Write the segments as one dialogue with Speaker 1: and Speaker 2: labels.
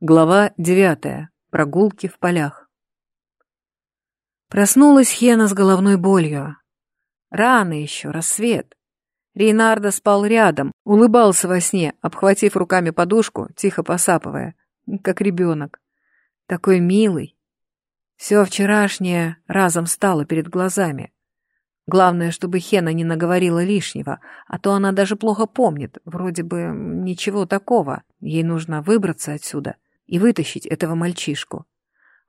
Speaker 1: Глава девятая. Прогулки в полях. Проснулась Хена с головной болью. Рано еще, рассвет. Рейнардо спал рядом, улыбался во сне, обхватив руками подушку, тихо посапывая, как ребенок. Такой милый. Все вчерашнее разом стало перед глазами. Главное, чтобы Хена не наговорила лишнего, а то она даже плохо помнит, вроде бы ничего такого. Ей нужно выбраться отсюда — и вытащить этого мальчишку.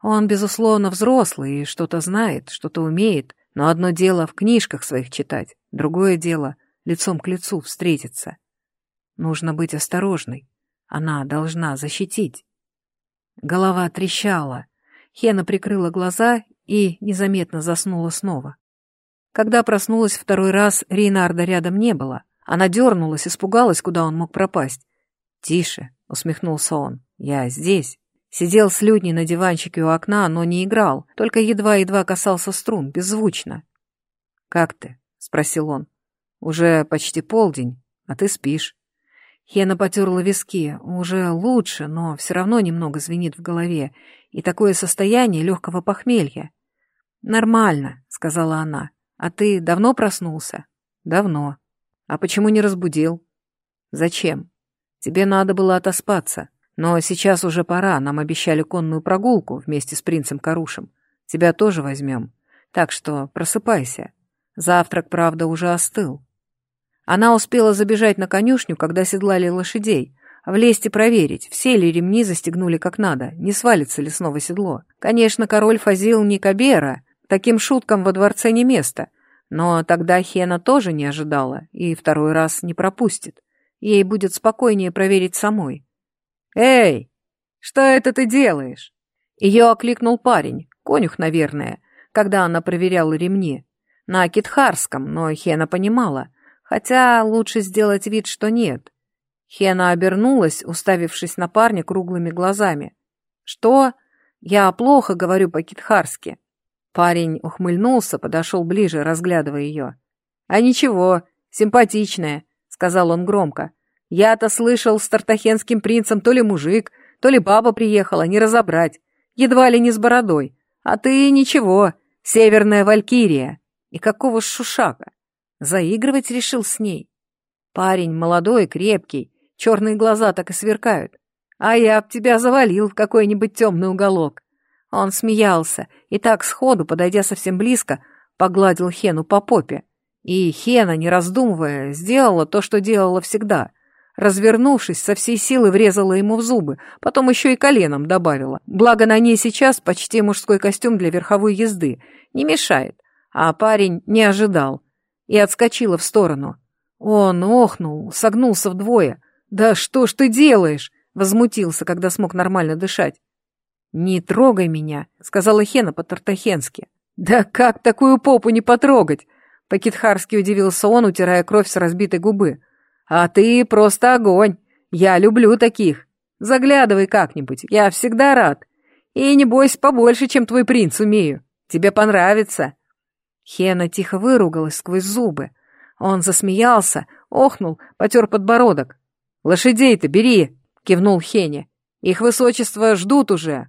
Speaker 1: Он, безусловно, взрослый и что-то знает, что-то умеет, но одно дело в книжках своих читать, другое дело лицом к лицу встретиться. Нужно быть осторожной. Она должна защитить. Голова трещала. Хена прикрыла глаза и незаметно заснула снова. Когда проснулась второй раз, Рейнарда рядом не было. Она дернулась, испугалась, куда он мог пропасть. «Тише», — усмехнулся он. «Я здесь». Сидел с Людней на диванчике у окна, но не играл, только едва-едва касался струн, беззвучно. «Как ты?» — спросил он. «Уже почти полдень, а ты спишь». Хена потерла виски. Уже лучше, но все равно немного звенит в голове. И такое состояние легкого похмелья. «Нормально», — сказала она. «А ты давно проснулся?» «Давно». «А почему не разбудил?» «Зачем?» «Тебе надо было отоспаться. Но сейчас уже пора, нам обещали конную прогулку вместе с принцем Карушем. Тебя тоже возьмем. Так что просыпайся. Завтрак, правда, уже остыл. Она успела забежать на конюшню, когда седлали лошадей, влезть и проверить, все ли ремни застегнули как надо, не свалится ли снова седло. Конечно, король Фазил не Кабера, таким шуткам во дворце не место, но тогда Хена тоже не ожидала и второй раз не пропустит. Ей будет спокойнее проверить самой. «Эй, что это ты делаешь?» Ее окликнул парень, конюх, наверное, когда она проверяла ремни. На китхарском, но Хена понимала, хотя лучше сделать вид, что нет. Хена обернулась, уставившись на парня круглыми глазами. «Что? Я плохо говорю по-китхарски». Парень ухмыльнулся, подошел ближе, разглядывая ее. «А ничего, симпатичная», — сказал он громко. Я-то слышал, с тартахенским принцем то ли мужик, то ли баба приехала, не разобрать. Едва ли не с бородой. А ты ничего, северная валькирия. И какого шушака? Заигрывать решил с ней. Парень молодой, крепкий, черные глаза так и сверкают. А я б тебя завалил в какой-нибудь темный уголок. Он смеялся и так сходу, подойдя совсем близко, погладил Хену по попе. И Хена, не раздумывая, сделала то, что делала всегда — Развернувшись, со всей силы врезала ему в зубы, потом еще и коленом добавила. Благо на ней сейчас почти мужской костюм для верховой езды. Не мешает. А парень не ожидал. И отскочила в сторону. Он охнул, согнулся вдвое. «Да что ж ты делаешь?» Возмутился, когда смог нормально дышать. «Не трогай меня», — сказала Хена по-тартахенски. «Да как такую попу не потрогать?» По-китхарски удивился он, утирая кровь с разбитой губы. А ты просто огонь. Я люблю таких. Заглядывай как-нибудь, я всегда рад. И не бойся побольше, чем твой принц умею. Тебе понравится». Хена тихо выругалась сквозь зубы. Он засмеялся, охнул, потер подбородок. «Лошадей-то бери!» — кивнул Хене. «Их высочество ждут уже!»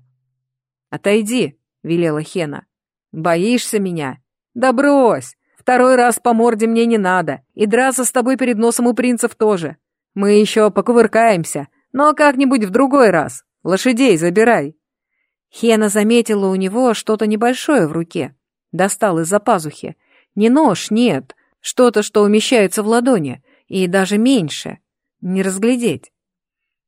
Speaker 1: «Отойди!» — велела Хена. «Боишься меня?» «Да брось! Второй раз по морде мне не надо, и драться с тобой перед носом у принцев тоже. Мы еще покувыркаемся, но как-нибудь в другой раз. Лошадей забирай». Хена заметила у него что-то небольшое в руке. Достал из-за пазухи. Не нож, нет, что-то, что умещается в ладони, и даже меньше. Не разглядеть.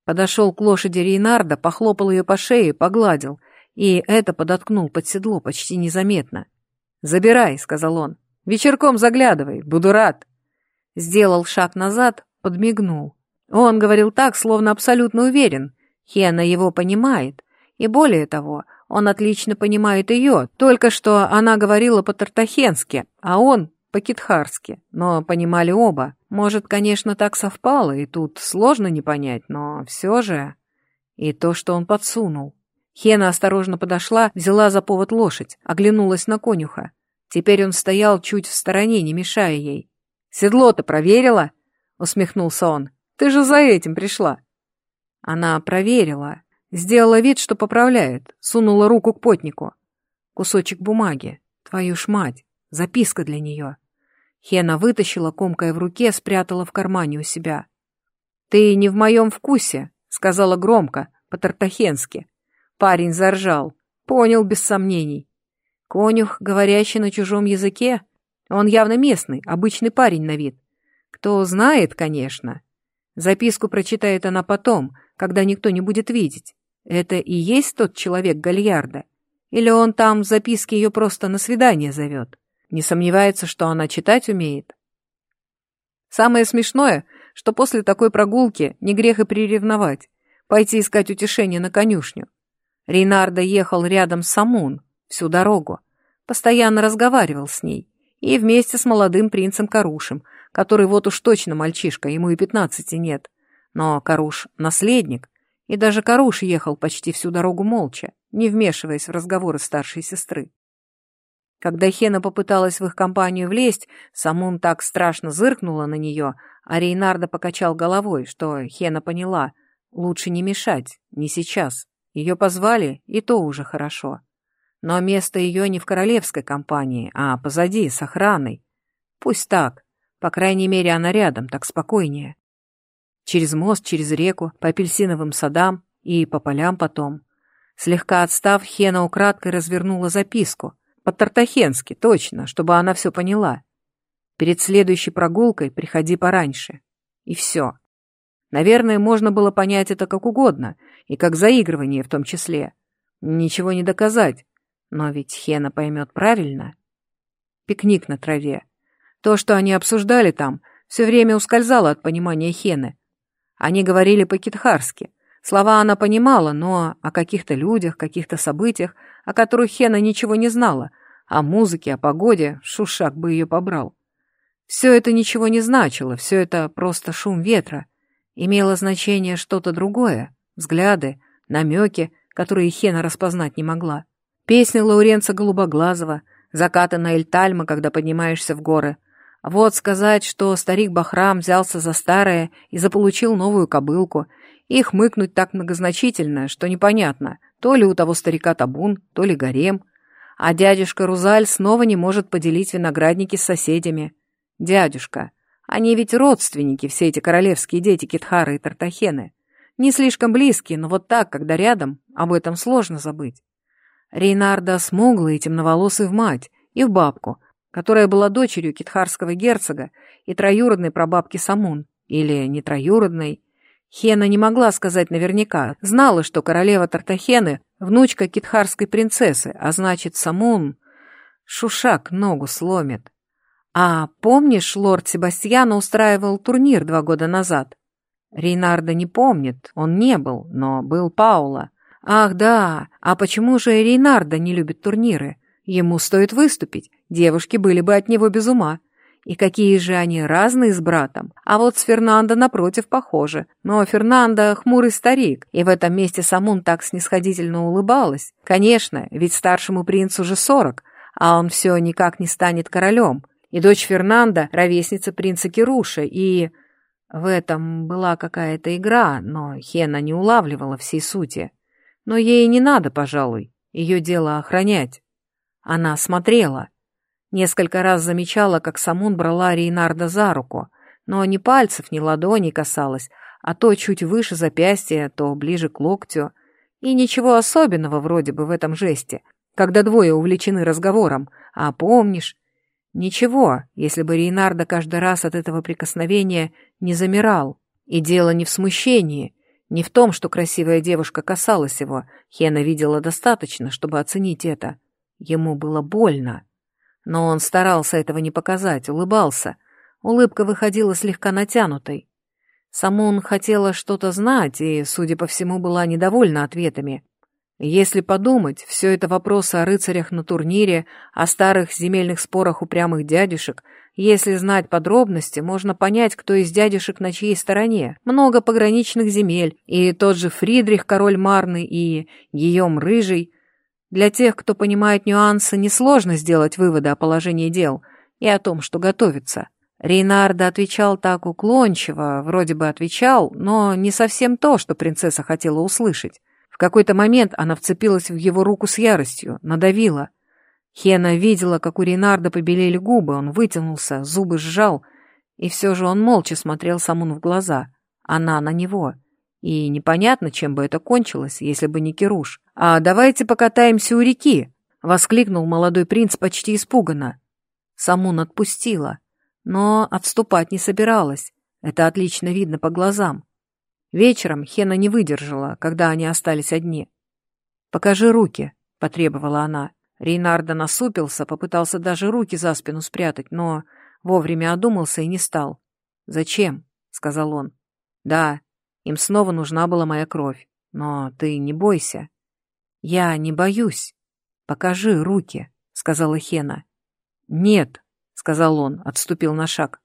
Speaker 1: Подошел к лошади Рейнарда, похлопал ее по шее, погладил, и это подоткнул под седло почти незаметно. «Забирай», — сказал он. Вечерком заглядывай, буду рад». Сделал шаг назад, подмигнул. Он говорил так, словно абсолютно уверен. Хена его понимает. И более того, он отлично понимает ее, только что она говорила по-тартахенски, а он по-китхарски. Но понимали оба. Может, конечно, так совпало, и тут сложно не понять, но все же... И то, что он подсунул. Хена осторожно подошла, взяла за повод лошадь, оглянулась на конюха. Теперь он стоял чуть в стороне, не мешая ей. «Седло-то проверила?» — усмехнулся он. «Ты же за этим пришла». Она проверила. Сделала вид, что поправляет, сунула руку к потнику. Кусочек бумаги. Твою ж мать. Записка для нее. Хена вытащила, комкая в руке, спрятала в кармане у себя. «Ты не в моем вкусе», — сказала громко, по-тартахенски. Парень заржал. Понял без сомнений. Конюх, говорящий на чужом языке, он явно местный, обычный парень на вид. Кто знает, конечно. Записку прочитает она потом, когда никто не будет видеть. Это и есть тот человек Гальярда? Или он там в записке ее просто на свидание зовет? Не сомневается, что она читать умеет? Самое смешное, что после такой прогулки не грех и приревновать, пойти искать утешение на конюшню. Рейнардо ехал рядом с Самун всю дорогу, постоянно разговаривал с ней, и вместе с молодым принцем Карушем, который вот уж точно мальчишка, ему и пятнадцати нет. Но Каруш — наследник, и даже Каруш ехал почти всю дорогу молча, не вмешиваясь в разговоры старшей сестры. Когда Хена попыталась в их компанию влезть, Самун так страшно зыркнула на нее, а Рейнарда покачал головой, что Хена поняла, лучше не мешать, не сейчас. Ее позвали, и то уже хорошо. Но место ее не в королевской компании, а позади, с охраной. Пусть так, по крайней мере, она рядом, так спокойнее. Через мост, через реку, по апельсиновым садам и по полям потом. Слегка отстав, Хена украдкой развернула записку — по-тартахенски, точно, чтобы она все поняла. Перед следующей прогулкой приходи пораньше. И все. Наверное, можно было понять это как угодно, и как заигрывание в том числе. Ничего не доказать, но ведь Хена поймет правильно. Пикник на траве. То, что они обсуждали там, все время ускользало от понимания Хены. Они говорили по-китхарски. Слова она понимала, но о каких-то людях, каких-то событиях о которых Хена ничего не знала, о музыке, о погоде, шушак бы ее побрал. Все это ничего не значило, все это просто шум ветра. Имело значение что-то другое, взгляды, намеки, которые Хена распознать не могла. Песня Лауренца Голубоглазого, закаты на Эльтальма, когда поднимаешься в горы. Вот сказать, что старик Бахрам взялся за старое и заполучил новую кобылку, и хмыкнуть так многозначительно, что непонятно, то ли у того старика табун, то ли гарем. А дядюшка Рузаль снова не может поделить виноградники с соседями. Дядюшка, они ведь родственники, все эти королевские дети Китхары и Тартахены. Не слишком близкие, но вот так, когда рядом, об этом сложно забыть. Рейнарда смуглый и темноволосый в мать и в бабку, которая была дочерью китхарского герцога и троюродной прабабки Самун, или не троюродной, Хена не могла сказать наверняка, знала, что королева Тартахены — внучка китхарской принцессы, а значит, Самун... Шушак ногу сломит. А помнишь, лорд Себастьяна устраивал турнир два года назад? Рейнарда не помнит, он не был, но был Паула. Ах, да, а почему же Рейнарда не любит турниры? Ему стоит выступить, девушки были бы от него без ума. И какие же они разные с братом. А вот с Фернандо напротив похожи. Но Фернандо хмурый старик, и в этом месте Самун так снисходительно улыбалась. Конечно, ведь старшему принцу уже сорок, а он все никак не станет королем. И дочь Фернанда — ровесница принца Кируша, и... В этом была какая-то игра, но Хена не улавливала всей сути. Но ей не надо, пожалуй, ее дело охранять. Она смотрела, Несколько раз замечала, как Самун брала Рейнарда за руку, но ни пальцев, ни ладоней касалась, а то чуть выше запястья, то ближе к локтю. И ничего особенного вроде бы в этом жесте, когда двое увлечены разговором. А помнишь? Ничего, если бы Рейнарда каждый раз от этого прикосновения не замирал. И дело не в смущении, не в том, что красивая девушка касалась его. Хена видела достаточно, чтобы оценить это. Ему было больно. Но он старался этого не показать, улыбался. Улыбка выходила слегка натянутой. Самун хотела что-то знать и, судя по всему, была недовольна ответами. Если подумать, все это вопросы о рыцарях на турнире, о старых земельных спорах упрямых дядюшек. Если знать подробности, можно понять, кто из дядюшек на чьей стороне. Много пограничных земель, и тот же Фридрих, король Марны, и Гийом Рыжий — для тех, кто понимает нюансы, несложно сделать выводы о положении дел и о том, что готовится. Рейнарда отвечал так уклончиво, вроде бы отвечал, но не совсем то, что принцесса хотела услышать. Какой-то момент она вцепилась в его руку с яростью, надавила. Хена видела, как у Ренарда побелели губы, он вытянулся, зубы сжал, и все же он молча смотрел Самун в глаза, она на него. И непонятно, чем бы это кончилось, если бы не Кируш. «А давайте покатаемся у реки!» — воскликнул молодой принц почти испуганно. Самун отпустила, но отступать не собиралась. Это отлично видно по глазам. Вечером Хена не выдержала, когда они остались одни. «Покажи руки», — потребовала она. Рейнарда насупился, попытался даже руки за спину спрятать, но вовремя одумался и не стал. «Зачем?» — сказал он. «Да, им снова нужна была моя кровь. Но ты не бойся». «Я не боюсь. Покажи руки», — сказала Хена. «Нет», — сказал он, отступил на шаг.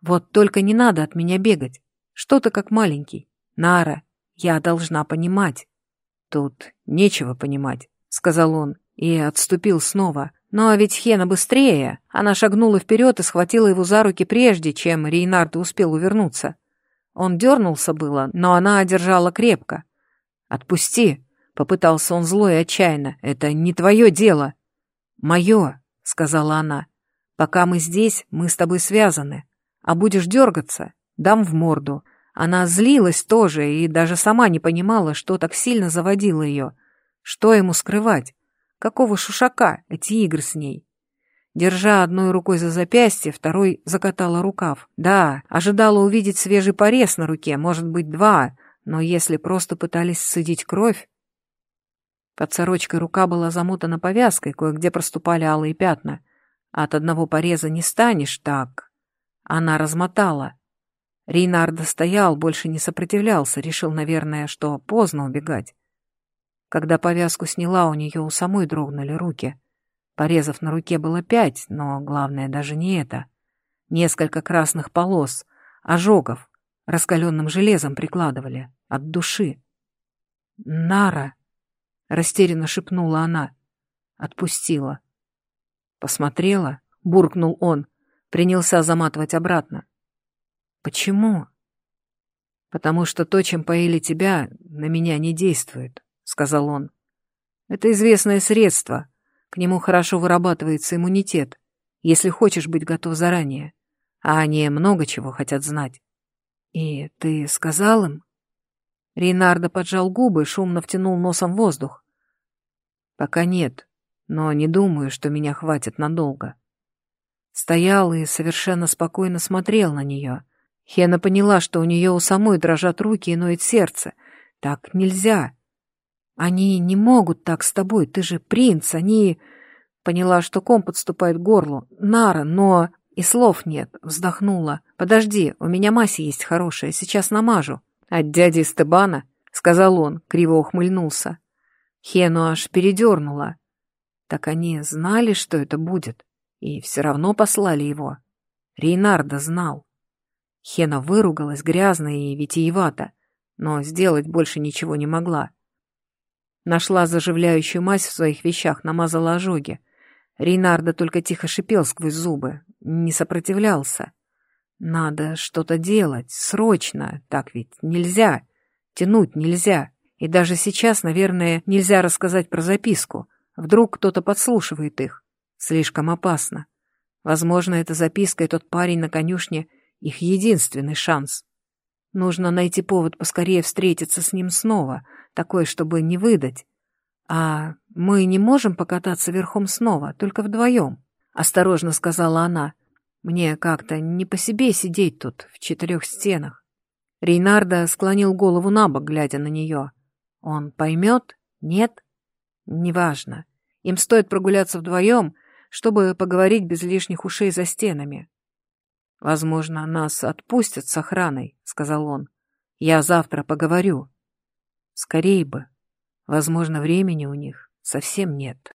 Speaker 1: «Вот только не надо от меня бегать. Что ты как маленький. Нара, я должна понимать». «Тут нечего понимать», — сказал он и отступил снова. Но ведь Хена быстрее. Она шагнула вперед и схватила его за руки прежде, чем Рейнард успел увернуться. Он дернулся было, но она одержала крепко. «Отпусти!» — попытался он зло и отчаянно. «Это не твое дело!» «Мое!» — сказала она. «Пока мы здесь, мы с тобой связаны. А будешь дергаться, дам в морду». Она злилась тоже и даже сама не понимала, что так сильно заводило ее. Что ему скрывать? Какого шушака эти игры с ней? Держа одной рукой за запястье, второй закатала рукав. Да, ожидала увидеть свежий порез на руке, может быть, два, но если просто пытались сцедить кровь... Под сорочкой рука была замотана повязкой, кое-где проступали алые пятна. От одного пореза не станешь так. Она размотала. Рейнардо стоял, больше не сопротивлялся, решил, наверное, что поздно убегать. Когда повязку сняла, у нее у самой дрогнули руки. Порезов на руке было пять, но главное даже не это. Несколько красных полос, ожогов, раскаленным железом прикладывали, от души. «Нара!» — растерянно шепнула она. Отпустила. Посмотрела, буркнул он, принялся заматывать обратно. «Почему?» «Потому что то, чем поили тебя, на меня не действует», — сказал он. «Это известное средство, к нему хорошо вырабатывается иммунитет, если хочешь быть готов заранее. А они много чего хотят знать. И ты сказал им? Рейнардо поджал губы, шумно втянул носом воздух. Пока нет, но не думаю, что меня хватит надолго. Стоял и совершенно спокойно смотрел на нее. Хена поняла, что у нее у самой дрожат руки и ноет сердце. Так нельзя. Они не могут так с тобой, ты же принц, они... Поняла, что ком подступает к горлу. Нара, но... И слов нет, вздохнула. Подожди, у меня Мася есть хорошая, сейчас намажу. От дяди Стебана, сказал он, криво ухмыльнулся. Хену аж передернула. Так они знали, что это будет, и все равно послали его. Рейнарда знал. Хена выругалась грязно и витиевато, но сделать больше ничего не могла. Нашла заживляющую мазь в своих вещах, намазала ожоги. Рейнардо только тихо шипел сквозь зубы, не сопротивлялся. Надо что-то делать, срочно, так ведь нельзя, тянуть нельзя. И даже сейчас, наверное, нельзя рассказать про записку. Вдруг кто-то подслушивает их. Слишком опасно. Возможно, эта записка и тот парень на конюшне — их единственный шанс. Нужно найти повод поскорее встретиться с ним снова, такой, чтобы не выдать. А мы не можем покататься верхом снова, только вдвоем, — осторожно сказала она. Мне как-то не по себе сидеть тут, в четырех стенах. Рейнардо склонил голову на бок, глядя на нее. Он поймет? Нет? Неважно. Им стоит прогуляться вдвоем, чтобы поговорить без лишних ушей за стенами. «Возможно, нас отпустят с охраной», — сказал он. «Я завтра поговорю». Скорей бы. Возможно, времени у них совсем нет.